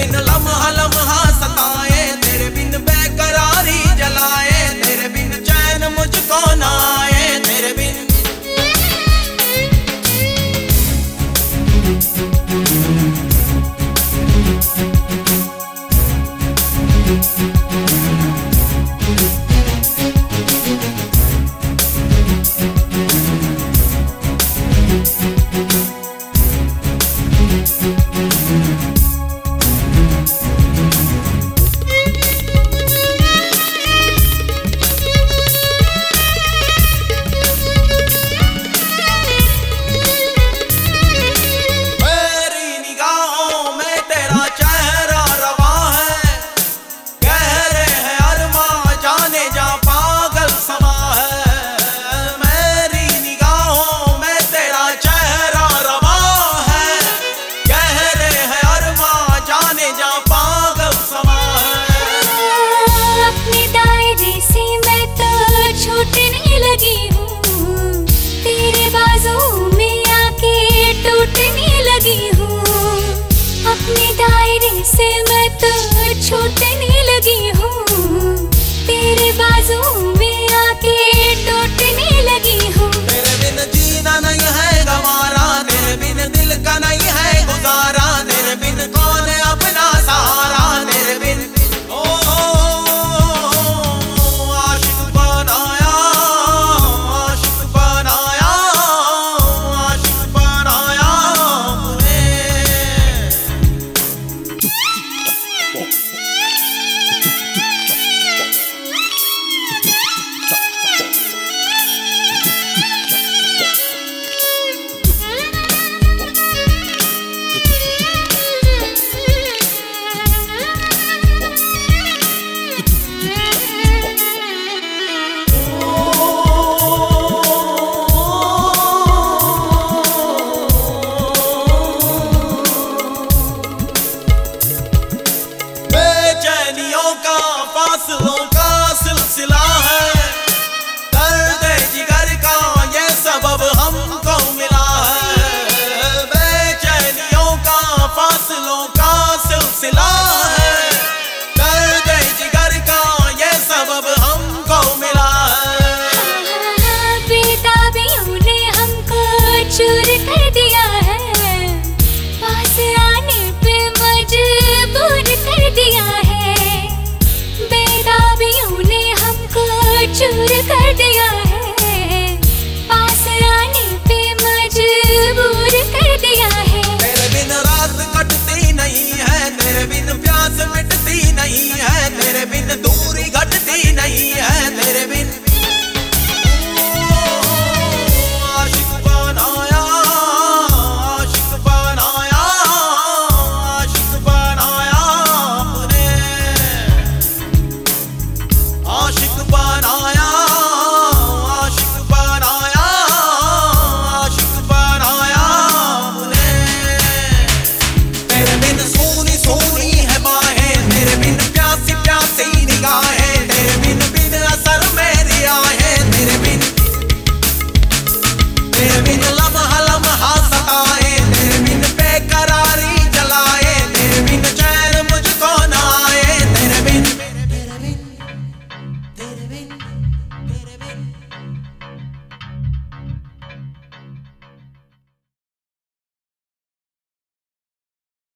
तेरे बिन लम्हा से मैं तो छूटने लगी हूँ। तेरे बाजू में आके टूटने लगी हूँ। तेरे बिन जीना नहीं है हमारा मेरे बिन दिल का नहीं का फासलों का सिलसिला है। 살때